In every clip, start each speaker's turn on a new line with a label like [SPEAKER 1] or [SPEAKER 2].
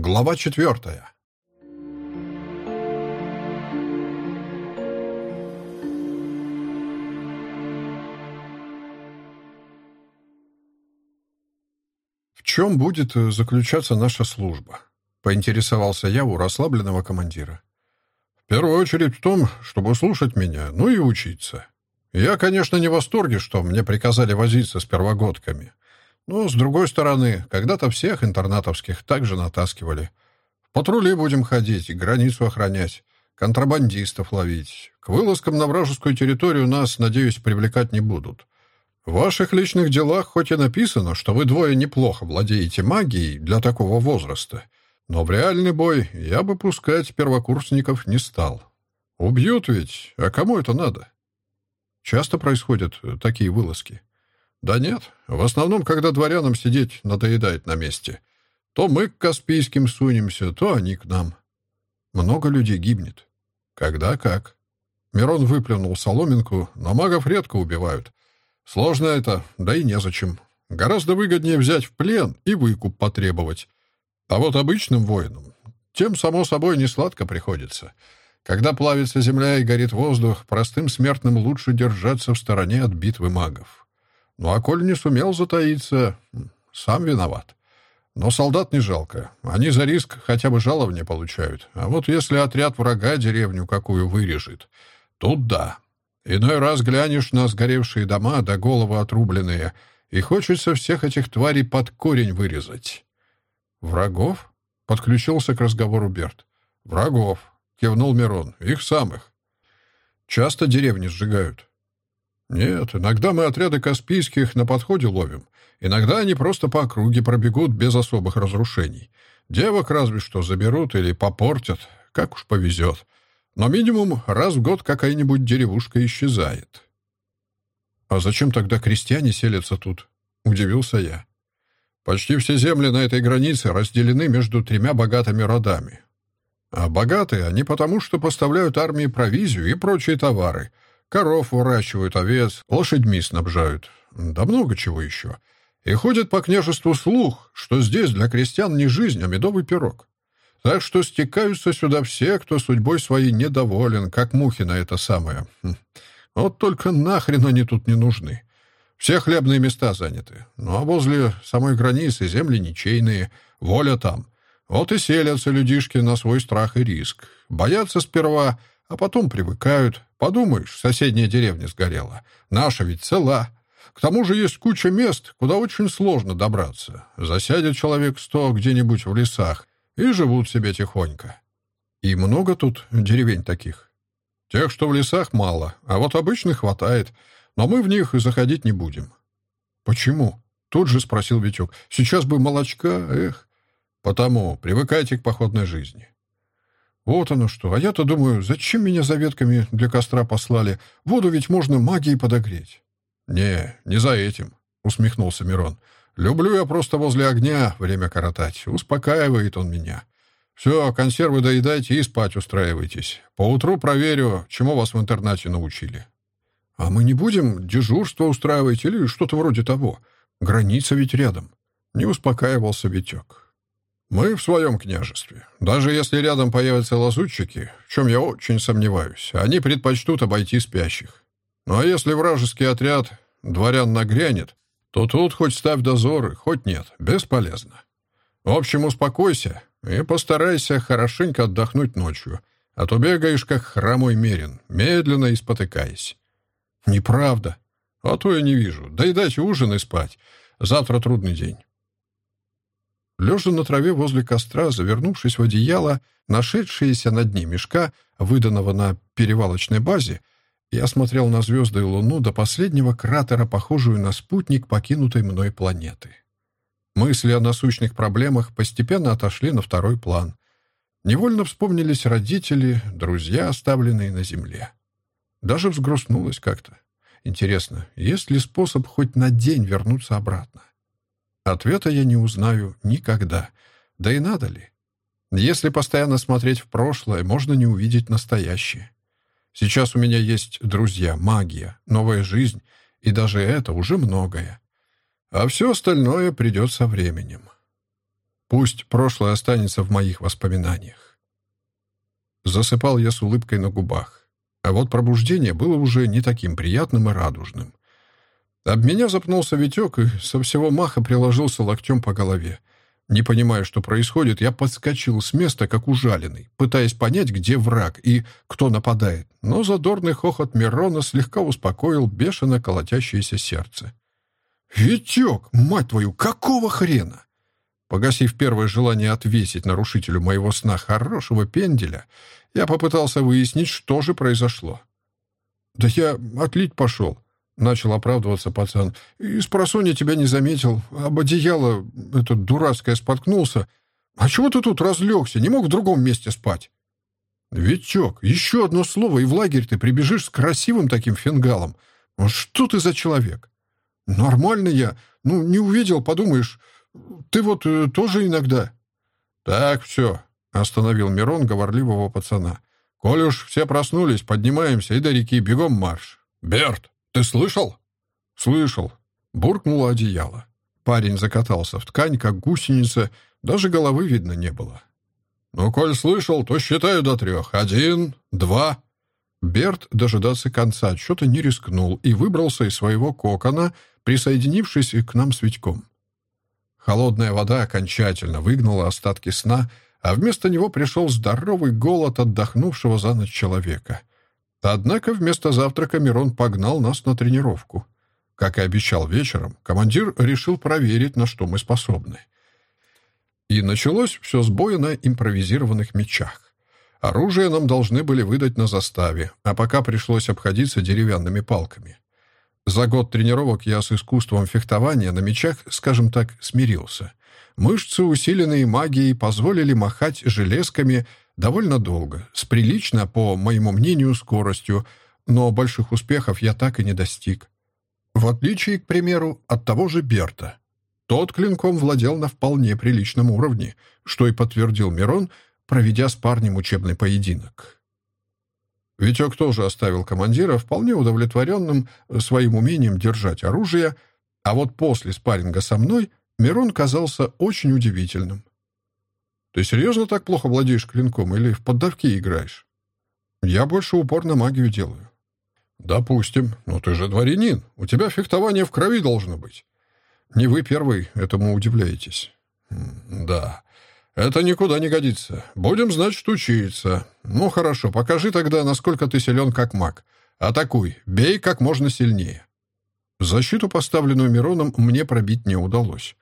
[SPEAKER 1] Глава четвертая. «В чем будет заключаться наша служба?» — поинтересовался я у расслабленного командира. «В первую очередь в том, чтобы слушать меня, ну и учиться. Я, конечно, не в восторге, что мне приказали возиться с первогодками. Но, с другой стороны, когда-то всех интернатовских также натаскивали. В патрули будем ходить, границу охранять, контрабандистов ловить. К вылазкам на вражескую территорию нас, надеюсь, привлекать не будут. В ваших личных делах хоть и написано, что вы двое неплохо владеете магией для такого возраста, но в реальный бой я бы пускать первокурсников не стал. Убьют ведь, а кому это надо? Часто происходят такие вылазки. Да нет, в основном, когда дворянам сидеть надоедает на месте. То мы к Каспийским сунемся, то они к нам. Много людей гибнет. Когда как. Мирон выплюнул соломинку, но магов редко убивают. Сложно это, да и незачем. Гораздо выгоднее взять в плен и выкуп потребовать. А вот обычным воинам тем, само собой, не сладко приходится. Когда плавится земля и горит воздух, простым смертным лучше держаться в стороне от битвы магов. Ну а коль не сумел затаиться, сам виноват. Но солдат не жалко. Они за риск хотя бы жалования получают. А вот если отряд врага деревню какую вырежет, тут да. Иной раз глянешь на сгоревшие дома до головы отрубленные, и хочется всех этих тварей под корень вырезать. «Врагов?» — подключился к разговору Берт. «Врагов», — кивнул Мирон. «Их самых. Часто деревни сжигают. «Нет, иногда мы отряды Каспийских на подходе ловим. Иногда они просто по округе пробегут без особых разрушений. Девок разве что заберут или попортят, как уж повезет. Но минимум раз в год какая-нибудь деревушка исчезает». «А зачем тогда крестьяне селятся тут?» — удивился я. «Почти все земли на этой границе разделены между тремя богатыми родами. А богатые они потому, что поставляют армии провизию и прочие товары — Коров выращивают, овец, лошадьми снабжают. Да много чего еще. И ходит по княжеству слух, что здесь для крестьян не жизнь, а медовый пирог. Так что стекаются сюда все, кто судьбой своей недоволен, как мухи на это самое. Хм. Вот только нахрен они тут не нужны. Все хлебные места заняты. Ну а возле самой границы земли ничейные, воля там. Вот и селятся людишки на свой страх и риск. Боятся сперва, а потом привыкают. Подумаешь, соседняя деревня сгорела. Наша ведь цела. К тому же есть куча мест, куда очень сложно добраться. Засядет человек сто где-нибудь в лесах и живут себе тихонько. И много тут деревень таких. Тех, что в лесах, мало, а вот обычных хватает. Но мы в них заходить не будем. Почему? Тут же спросил Витек. Сейчас бы молочка, эх. Потому привыкайте к походной жизни. Вот оно что. А я-то думаю, зачем меня за ветками для костра послали? Воду ведь можно магией подогреть. Не, не за этим, усмехнулся Мирон. Люблю я просто возле огня время коротать. Успокаивает он меня. Все, консервы доедайте и спать устраивайтесь. Поутру проверю, чему вас в интернате научили. А мы не будем дежурство устраивать или что-то вроде того. Граница ведь рядом. Не успокаивался Витек. Мы в своем княжестве. Даже если рядом появятся лазутчики, в чем я очень сомневаюсь, они предпочтут обойти спящих. Ну а если вражеский отряд дворян нагрянет, то тут хоть ставь дозоры, хоть нет, бесполезно. В общем, успокойся и постарайся хорошенько отдохнуть ночью, а то бегаешь, как хромой мерин, медленно и спотыкаясь. Неправда. А то я не вижу. Доедайте ужин и спать. Завтра трудный день. Лежа на траве возле костра, завернувшись в одеяло, нашедшиеся на дне мешка, выданного на перевалочной базе, я смотрел на звезды и луну до последнего кратера, похожую на спутник покинутой мной планеты. Мысли о насущных проблемах постепенно отошли на второй план. Невольно вспомнились родители, друзья, оставленные на земле. Даже взгрустнулось как-то. Интересно, есть ли способ хоть на день вернуться обратно? Ответа я не узнаю никогда. Да и надо ли? Если постоянно смотреть в прошлое, можно не увидеть настоящее. Сейчас у меня есть друзья, магия, новая жизнь, и даже это уже многое. А все остальное придет со временем. Пусть прошлое останется в моих воспоминаниях. Засыпал я с улыбкой на губах. А вот пробуждение было уже не таким приятным и радужным. Об меня запнулся Витек и со всего маха приложился локтем по голове. Не понимая, что происходит, я подскочил с места, как ужаленный, пытаясь понять, где враг и кто нападает. Но задорный хохот Мирона слегка успокоил бешено колотящееся сердце. «Витек, мать твою, какого хрена?» Погасив первое желание отвесить нарушителю моего сна хорошего пенделя, я попытался выяснить, что же произошло. «Да я отлить пошел», — начал оправдываться пацан. «И с просонья тебя не заметил. Об одеяло это дурацкое споткнулся. А чего ты тут разлегся? Не мог в другом месте спать?» «Витек, еще одно слово, и в лагерь ты прибежишь с красивым таким фингалом. Что ты за человек?» «Нормально я. Ну, не увидел, подумаешь. Ты вот э, тоже иногда...» «Так, все», — остановил Мирон говорливого пацана. «Коль уж все проснулись, поднимаемся и до реки бегом марш. Берт, ты слышал?» «Слышал». Буркнуло одеяло. Парень закатался в ткань, как гусеница, даже головы видно не было. «Ну, коль слышал, то считаю до трех. Один, два...» Берт дожидаться конца отсчета не рискнул и выбрался из своего кокона, присоединившись к нам с Витьком. Холодная вода окончательно выгнала остатки сна, а вместо него пришел здоровый голод отдохнувшего за ночь человека. Однако вместо завтрака Мирон погнал нас на тренировку. Как и обещал вечером, командир решил проверить, на что мы способны. И началось все с боя на импровизированных мечах. Оружие нам должны были выдать на заставе, а пока пришлось обходиться деревянными палками. За год тренировок я с искусством фехтования на мечах, скажем так, смирился. Мышцы, усиленные магией, позволили махать железками довольно долго, с прилично, по моему мнению, скоростью, но больших успехов я так и не достиг. В отличие, к примеру, от того же Берта. Тот клинком владел на вполне приличном уровне, что и подтвердил Мирон, проведя с парнем учебный поединок. Витек тоже оставил командира вполне удовлетворенным своим умением держать оружие, а вот после спарринга со мной Мирон казался очень удивительным. «Ты серьезно так плохо владеешь клинком или в поддавки играешь?» «Я больше упор на магию делаю». «Допустим. Но ты же дворянин. У тебя фехтование в крови должно быть». «Не вы первый этому удивляетесь». «Да. «Это никуда не годится. Будем, значит, учиться. Ну, хорошо, покажи тогда, насколько ты силен как маг. Атакуй, бей как можно сильнее». Защиту, поставленную Мироном, мне пробить не удалось.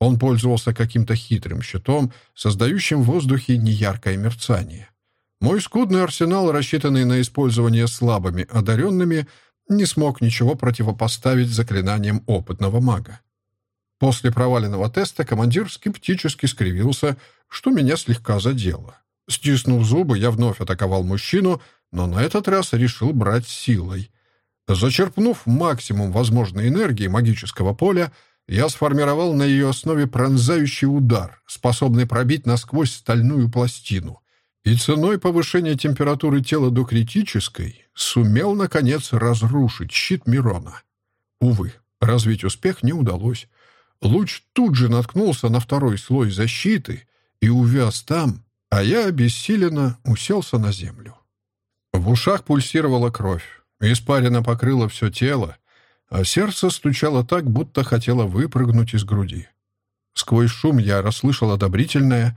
[SPEAKER 1] Он пользовался каким-то хитрым щитом, создающим в воздухе неяркое мерцание. Мой скудный арсенал, рассчитанный на использование слабыми одаренными, не смог ничего противопоставить заклинаниям опытного мага. После проваленного теста командир скептически скривился, что меня слегка задело. Стиснув зубы, я вновь атаковал мужчину, но на этот раз решил брать силой. Зачерпнув максимум возможной энергии магического поля, я сформировал на ее основе пронзающий удар, способный пробить насквозь стальную пластину, и ценой повышения температуры тела до критической сумел, наконец, разрушить щит Мирона. Увы, развить успех не удалось. Луч тут же наткнулся на второй слой защиты и увяз там, а я обессиленно уселся на землю. В ушах пульсировала кровь, испарина покрыла все тело, а сердце стучало так, будто хотело выпрыгнуть из груди. Сквозь шум я расслышал одобрительное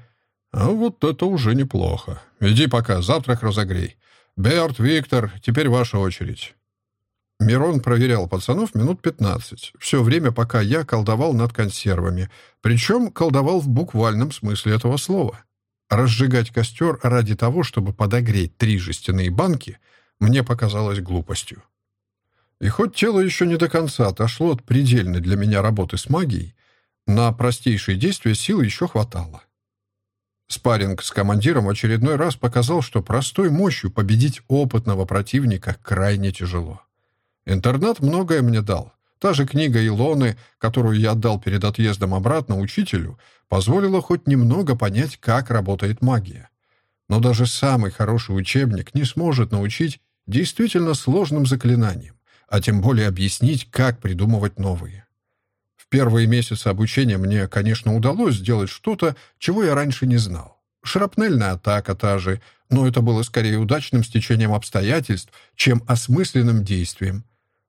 [SPEAKER 1] «А вот это уже неплохо. Иди пока, завтрак разогрей. Берт, Виктор, теперь ваша очередь». Мирон проверял пацанов минут пятнадцать, все время, пока я колдовал над консервами, причем колдовал в буквальном смысле этого слова. Разжигать костер ради того, чтобы подогреть три жестяные банки, мне показалось глупостью. И хоть тело еще не до конца отошло от предельной для меня работы с магией, на простейшие действия сил еще хватало. Спарринг с командиром очередной раз показал, что простой мощью победить опытного противника крайне тяжело. Интернат многое мне дал. Та же книга Илоны, которую я отдал перед отъездом обратно учителю, позволила хоть немного понять, как работает магия. Но даже самый хороший учебник не сможет научить действительно сложным заклинаниям, а тем более объяснить, как придумывать новые. В первые месяцы обучения мне, конечно, удалось сделать что-то, чего я раньше не знал. Шрапнельная атака та же, но это было скорее удачным стечением обстоятельств, чем осмысленным действием.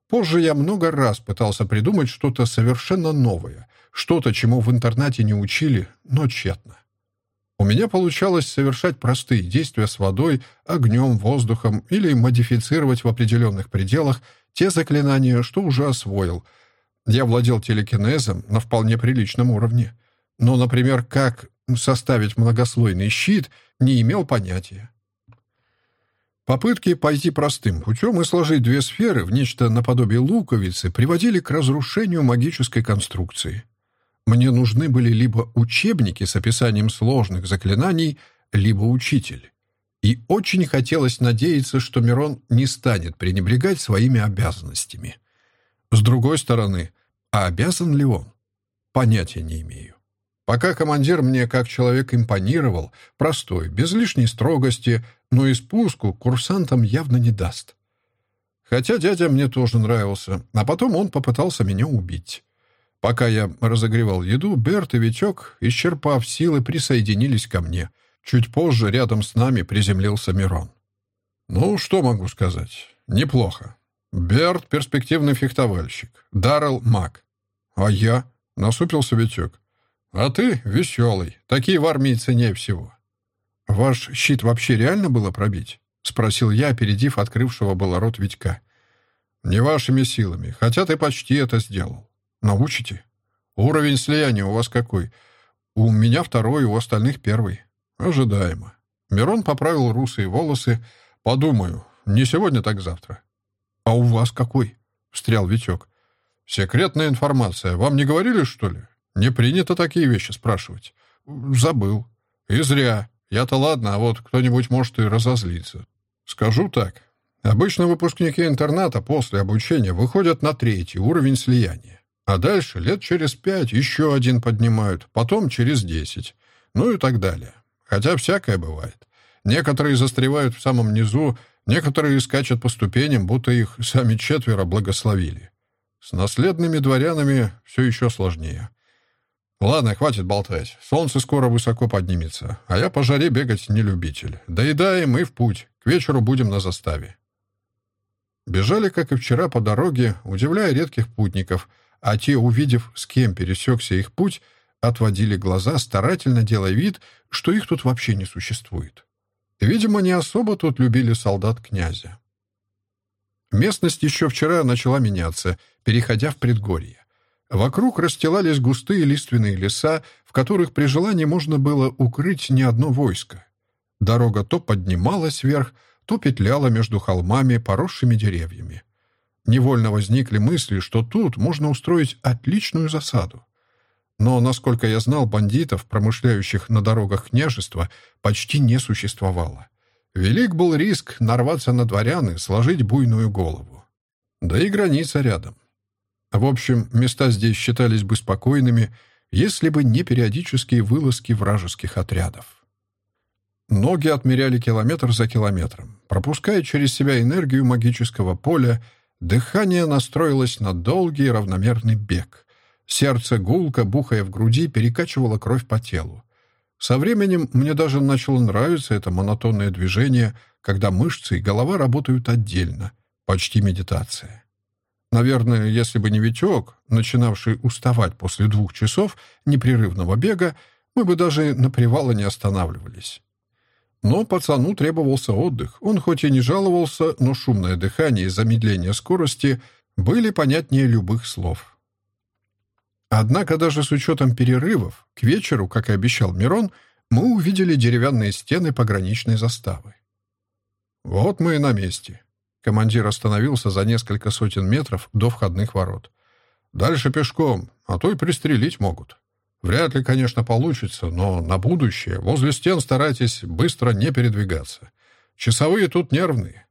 [SPEAKER 1] Позже я много раз пытался придумать что-то совершенно новое, что-то, чему в интернате не учили, но тщетно. У меня получалось совершать простые действия с водой, огнем, воздухом или модифицировать в определенных пределах те заклинания, что уже освоил. Я владел телекинезом на вполне приличном уровне. Но, например, как составить многослойный щит, не имел понятия. Попытки пойти простым путем и сложить две сферы в нечто наподобие луковицы приводили к разрушению магической конструкции. Мне нужны были либо учебники с описанием сложных заклинаний, либо учитель. И очень хотелось надеяться, что Мирон не станет пренебрегать своими обязанностями. С другой стороны, а обязан ли он? Понятия не имею. Пока командир мне как человек импонировал, простой, без лишней строгости, но и спуску курсантам явно не даст. Хотя дядя мне тоже нравился, а потом он попытался меня убить. Пока я разогревал еду, Берт и Витек, исчерпав силы, присоединились ко мне — Чуть позже рядом с нами приземлился Мирон. Ну, что могу сказать? Неплохо. Берт — перспективный фехтовальщик. Даррелл — маг. А я? — насупился Витек. А ты — веселый. Такие в армии ценнее всего. Ваш щит вообще реально было пробить? — спросил я, опередив открывшего было рот Витька. «Не вашими силами, хотя ты почти это сделал. Научите? Уровень слияния у вас какой? У меня второй, у остальных первый. Ожидаемо. Мирон поправил русые волосы. Подумаю. Не сегодня, так завтра. А у вас какой? Встрял Витек. Секретная информация. Вам не говорили, что ли? Не принято такие вещи спрашивать. Забыл. И зря. Я-то ладно, а вот кто-нибудь может и разозлиться. Скажу так. Обычно выпускники интерната после обучения выходят на третий уровень слияния. А дальше лет через пять еще один поднимают, потом через десять. Ну и так далее. Хотя всякое бывает. Некоторые застревают в самом низу, некоторые скачут по ступеням, будто их сами четверо благословили. С наследными дворянами все еще сложнее. Ладно, хватит болтать. Солнце скоро высоко поднимется, а я по жаре бегать не любитель. Доедаем и в путь. К вечеру будем на заставе. Бежали, как и вчера, по дороге, удивляя редких путников, а те, увидев, с кем пересекся их путь, отводили глаза, старательно делая вид, что их тут вообще не существует. Видимо, не особо тут любили солдат князя. Местность еще вчера начала меняться, переходя в предгорье. Вокруг расстилались густые лиственные леса, в которых при желании можно было укрыть не одно войско. Дорога то поднималась вверх, то петляла между холмами, поросшими деревьями. Невольно возникли мысли, что тут можно устроить отличную засаду. Но, насколько я знал, бандитов, промышляющих на дорогах княжества, почти не существовало. Велик был риск нарваться на дворян и сложить буйную голову. Да и граница рядом. В общем, места здесь считались бы спокойными, если бы не периодические вылазки вражеских отрядов. Ноги отмеряли километр за километром. Пропуская через себя энергию магического поля, дыхание настроилось на долгий равномерный бег — Сердце гулко, бухая в груди, перекачивало кровь по телу. Со временем мне даже начало нравиться это монотонное движение, когда мышцы и голова работают отдельно. Почти медитация. Наверное, если бы не Витек, начинавший уставать после двух часов непрерывного бега, мы бы даже на привалы не останавливались. Но пацану требовался отдых. Он хоть и не жаловался, но шумное дыхание и замедление скорости были понятнее любых слов. Однако даже с учетом перерывов, к вечеру, как и обещал Мирон, мы увидели деревянные стены пограничной заставы. «Вот мы и на месте». Командир остановился за несколько сотен метров до входных ворот. «Дальше пешком, а то и пристрелить могут. Вряд ли, конечно, получится, но на будущее возле стен старайтесь быстро не передвигаться. Часовые тут нервные».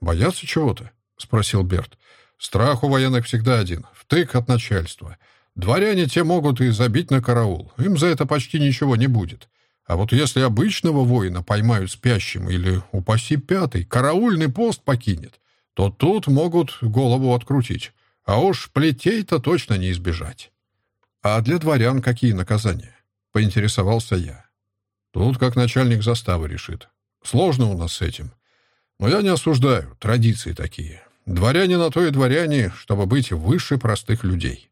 [SPEAKER 1] «Боятся чего-то?» — спросил Берт. «Страх у военных всегда один — втык от начальства». Дворяне те могут и забить на караул. Им за это почти ничего не будет. А вот если обычного воина поймают спящим или, упаси пятый, караульный пост покинет, то тут могут голову открутить. А уж плетей-то точно не избежать. А для дворян какие наказания? Поинтересовался я. Тут как начальник заставы решит. Сложно у нас с этим. Но я не осуждаю, традиции такие. Дворяне на то и дворяне, чтобы быть выше простых людей.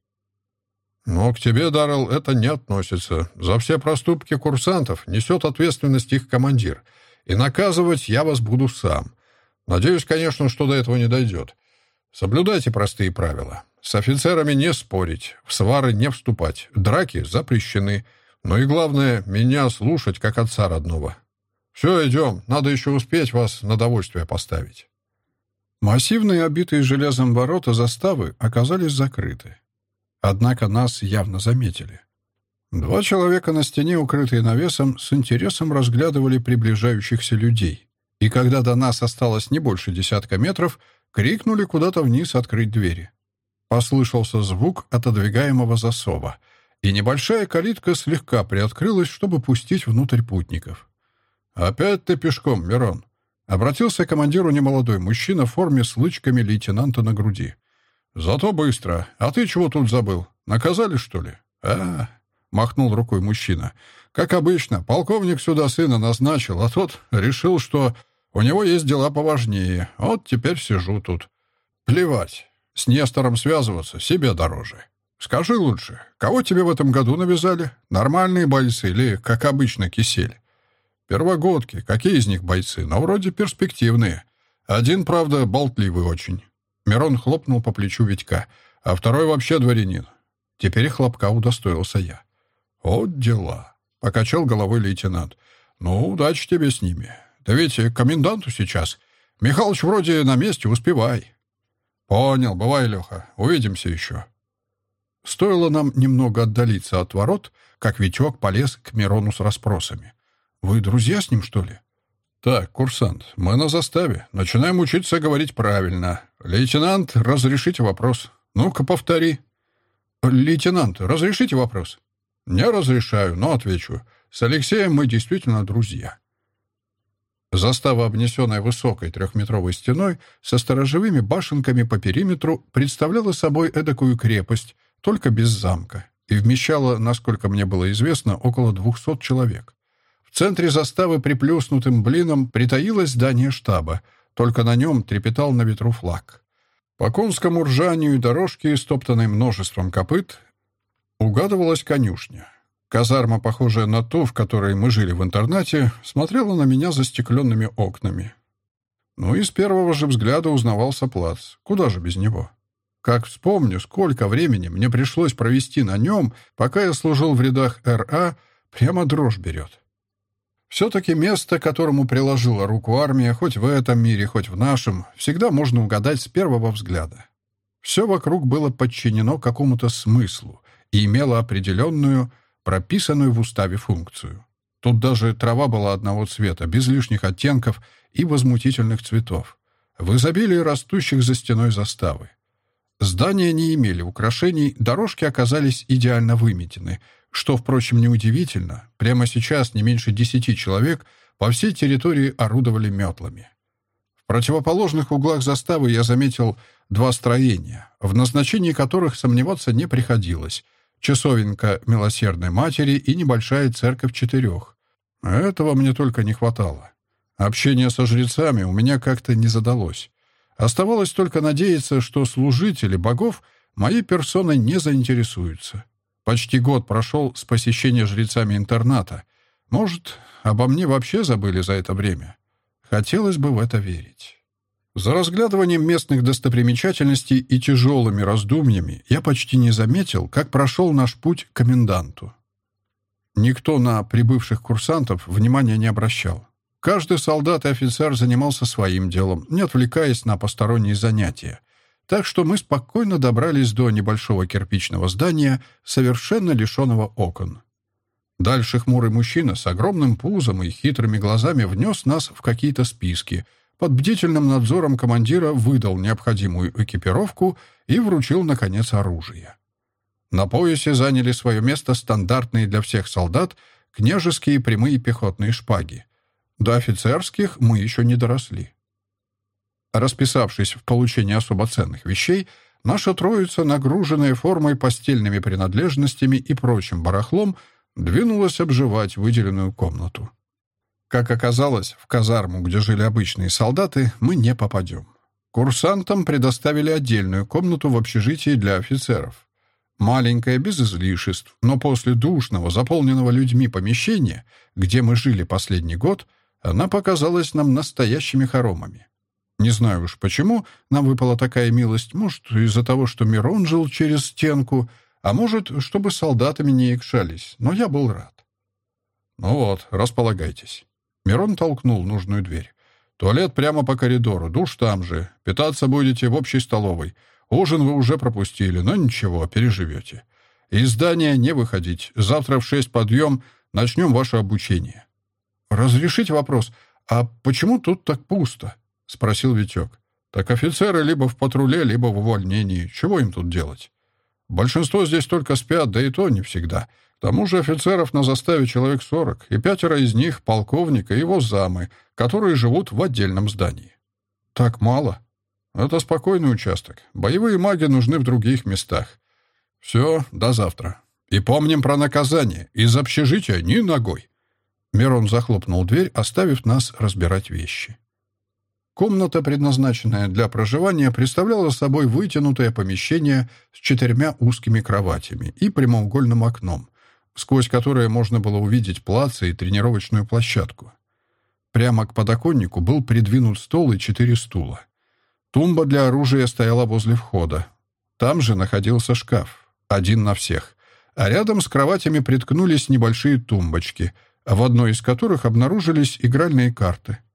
[SPEAKER 1] Но к тебе, Даррелл, это не относится. За все проступки курсантов несет ответственность их командир. И наказывать я вас буду сам. Надеюсь, конечно, что до этого не дойдет. Соблюдайте простые правила. С офицерами не спорить, в свары не вступать, драки запрещены. Но и главное, меня слушать, как отца родного. Все, идем, надо еще успеть вас на довольствие поставить. Массивные, обитые железом ворота заставы оказались закрыты. Однако нас явно заметили. Два человека на стене, укрытые навесом, с интересом разглядывали приближающихся людей. И когда до нас осталось не больше десятка метров, крикнули куда-то вниз открыть двери. Послышался звук отодвигаемого засова, и небольшая калитка слегка приоткрылась, чтобы пустить внутрь путников. «Опять ты пешком, Мирон?» Обратился к командиру немолодой мужчина в форме с лычками лейтенанта на груди. «Зато быстро. А ты чего тут забыл? Наказали, что ли?» «А, махнул рукой мужчина. «Как обычно, полковник сюда сына назначил, а тот решил, что у него есть дела поважнее. Вот теперь сижу тут. Плевать. С Нестором связываться себе дороже. Скажи лучше, кого тебе в этом году навязали? Нормальные бойцы или, как обычно, кисель? Первогодки. Какие из них бойцы? Но вроде перспективные. Один, правда, болтливый очень. Мирон хлопнул по плечу Витька. А второй вообще дворянин. Теперь хлопка удостоился я. «Вот дела», — покачал головой лейтенант. «Ну, удачи тебе с ними. Да ведь коменданту сейчас. Михалыч вроде на месте, успевай». «Понял, бывай, Леха. Увидимся еще». Стоило нам немного отдалиться от ворот, как Витек полез к Мирону с расспросами. «Вы друзья с ним, что ли?» «Так, курсант, мы на заставе. Начинаем учиться говорить правильно. Лейтенант, разрешите вопрос. Ну-ка, повтори». «Лейтенант, разрешите вопрос?» «Не разрешаю, но отвечу. С Алексеем мы действительно друзья». Застава, обнесенная высокой трехметровой стеной, со сторожевыми башенками по периметру, представляла собой эдакую крепость, только без замка, и вмещала, насколько мне было известно, около двухсот человек. В центре заставы приплюснутым блином притаилось здание штаба, только на нем трепетал на ветру флаг. По конскому ржанию и дорожке, стоптанной множеством копыт, угадывалась конюшня. Казарма, похожая на ту, в которой мы жили в интернате, смотрела на меня застекленными окнами. Ну и с первого же взгляда узнавался плац. Куда же без него? Как вспомню, сколько времени мне пришлось провести на нем, пока я служил в рядах РА, прямо дрожь берет. Все-таки место, которому приложила руку армия, хоть в этом мире, хоть в нашем, всегда можно угадать с первого взгляда. Все вокруг было подчинено какому-то смыслу и имело определенную, прописанную в уставе функцию. Тут даже трава была одного цвета, без лишних оттенков и возмутительных цветов, в изобилии растущих за стеной заставы. Здания не имели украшений, дорожки оказались идеально выметены, что, впрочем, неудивительно. Прямо сейчас не меньше десяти человек по всей территории орудовали метлами. В противоположных углах заставы я заметил два строения, в назначении которых сомневаться не приходилось — часовенка Милосердной Матери и небольшая церковь четырех. Этого мне только не хватало. Общение со жрецами у меня как-то не задалось. Оставалось только надеяться, что служители богов моей персоной не заинтересуются. Почти год прошел с посещения жрецами интерната. Может, обо мне вообще забыли за это время? Хотелось бы в это верить. За разглядыванием местных достопримечательностей и тяжелыми раздумьями я почти не заметил, как прошел наш путь к коменданту. Никто на прибывших курсантов внимания не обращал. Каждый солдат и офицер занимался своим делом, не отвлекаясь на посторонние занятия. Так что мы спокойно добрались до небольшого кирпичного здания, совершенно лишенного окон. Дальше хмурый мужчина с огромным пузом и хитрыми глазами внес нас в какие-то списки — под бдительным надзором командира выдал необходимую экипировку и вручил, наконец, оружие. На поясе заняли свое место стандартные для всех солдат княжеские прямые пехотные шпаги. До офицерских мы еще не доросли. Расписавшись в получении особо ценных вещей, наша троица, нагруженная формой, постельными принадлежностями и прочим барахлом, двинулась обживать выделенную комнату. Как оказалось, в казарму, где жили обычные солдаты, мы не попадем. Курсантам предоставили отдельную комнату в общежитии для офицеров. Маленькая, без излишеств, но после душного, заполненного людьми помещения, где мы жили последний год, она показалась нам настоящими хоромами. Не знаю уж почему нам выпала такая милость. Может, из-за того, что Мирон жил через стенку, а может, чтобы солдатами не икшались. Но я был рад. «Ну вот, располагайтесь». Мирон толкнул нужную дверь. «Туалет прямо по коридору, душ там же. Питаться будете в общей столовой. Ужин вы уже пропустили, но ничего, переживете. Из здания не выходить. Завтра в шесть подъем, начнем ваше обучение». «Разрешите вопрос, а почему тут так пусто?» — спросил Витек. «Так офицеры либо в патруле, либо в увольнении. Чего им тут делать? Большинство здесь только спят, да и то не всегда. Тому же офицеров на заставе человек сорок, и пятеро из них — полковник и его замы, которые живут в отдельном здании». «Так мало?» «Это спокойный участок. Боевые маги нужны в других местах. Все, до завтра. И помним про наказание. Из общежития ни ногой». Мирон захлопнул дверь, оставив нас разбирать вещи. Комната, предназначенная для проживания, представляла собой вытянутое помещение с четырьмя узкими кроватями и прямоугольным окном, сквозь которое можно было увидеть плац и тренировочную площадку. Прямо к подоконнику был придвинут стол и четыре стула. Тумба для оружия стояла возле входа. Там же находился шкаф, один на всех, а рядом с кроватями приткнулись небольшие тумбочки, в одной из которых обнаружились игральные карты —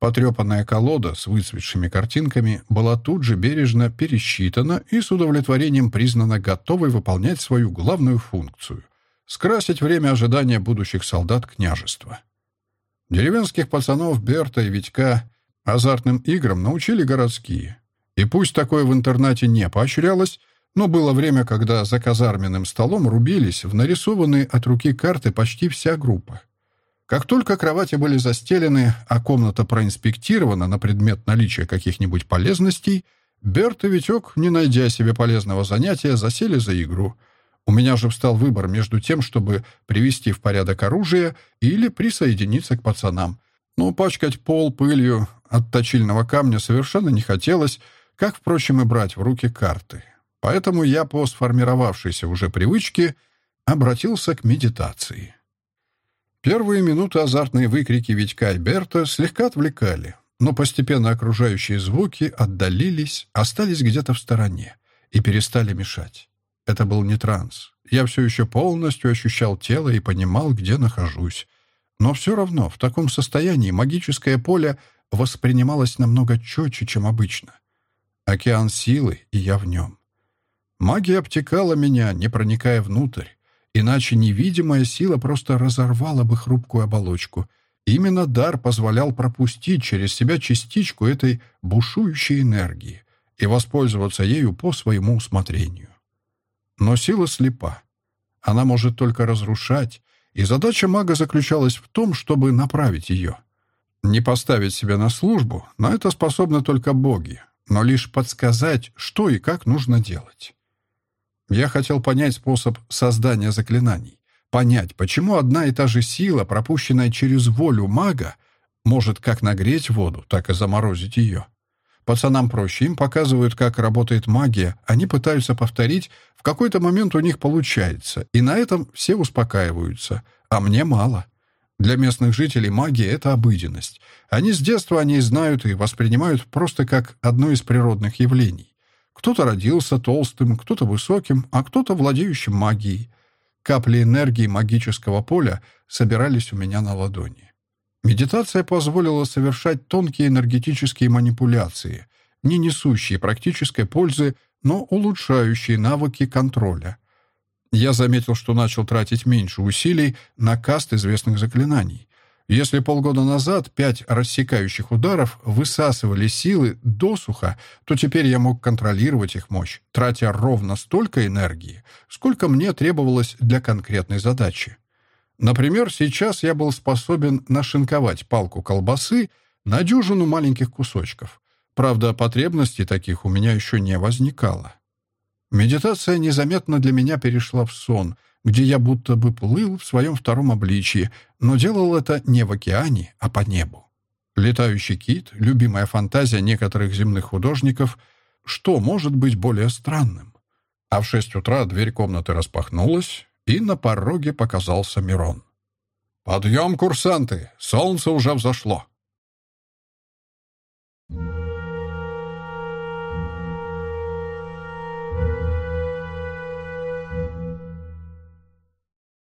[SPEAKER 1] Потрепанная колода с выцветшими картинками была тут же бережно пересчитана и с удовлетворением признана готовой выполнять свою главную функцию — скрасить время ожидания будущих солдат княжества. Деревенских пацанов Берта и Витька азартным играм научили городские. И пусть такое в интернате не поощрялось, но было время, когда за казарменным столом рубились в нарисованные от руки карты почти вся группа. Как только кровати были застелены, а комната проинспектирована на предмет наличия каких-нибудь полезностей, Берт и Витек, не найдя себе полезного занятия, засели за игру. У меня же встал выбор между тем, чтобы привести в порядок оружие или присоединиться к пацанам. Но пачкать пол пылью от точильного камня совершенно не хотелось, как, впрочем, и брать в руки карты. Поэтому я по сформировавшейся уже привычке обратился к медитации. Первые минуты азартные выкрики Витька и Берта слегка отвлекали, но постепенно окружающие звуки отдалились, остались где-то в стороне и перестали мешать. Это был не транс. Я все еще полностью ощущал тело и понимал, где нахожусь. Но все равно в таком состоянии магическое поле воспринималось намного четче, чем обычно. Океан силы, и я в нем. Магия обтекала меня, не проникая внутрь, Иначе невидимая сила просто разорвала бы хрупкую оболочку. Именно дар позволял пропустить через себя частичку этой бушующей энергии и воспользоваться ею по своему усмотрению. Но сила слепа. Она может только разрушать, и задача мага заключалась в том, чтобы направить ее. Не поставить себя на службу, на это способны только боги, но лишь подсказать, что и как нужно делать. Я хотел понять способ создания заклинаний. Понять, почему одна и та же сила, пропущенная через волю мага, может как нагреть воду, так и заморозить ее. Пацанам проще, им показывают, как работает магия, они пытаются повторить, в какой-то момент у них получается, и на этом все успокаиваются, а мне мало. Для местных жителей магия — это обыденность. Они с детства о ней знают и воспринимают просто как одно из природных явлений. Кто-то родился толстым, кто-то высоким, а кто-то владеющим магией. Капли энергии магического поля собирались у меня на ладони. Медитация позволила совершать тонкие энергетические манипуляции, не несущие практической пользы, но улучшающие навыки контроля. Я заметил, что начал тратить меньше усилий на каст известных заклинаний. Если полгода назад пять рассекающих ударов высасывали силы досуха, то теперь я мог контролировать их мощь, тратя ровно столько энергии, сколько мне требовалось для конкретной задачи. Например, сейчас я был способен нашинковать палку колбасы на дюжину маленьких кусочков. Правда, потребностей таких у меня еще не возникало. Медитация незаметно для меня перешла в сон, где я будто бы плыл в своем втором обличье, но делал это не в океане, а по небу. Летающий кит — любимая фантазия некоторых земных художников. Что может быть более странным? А в шесть утра дверь комнаты распахнулась, и на пороге показался Мирон. «Подъем, курсанты! Солнце уже взошло!»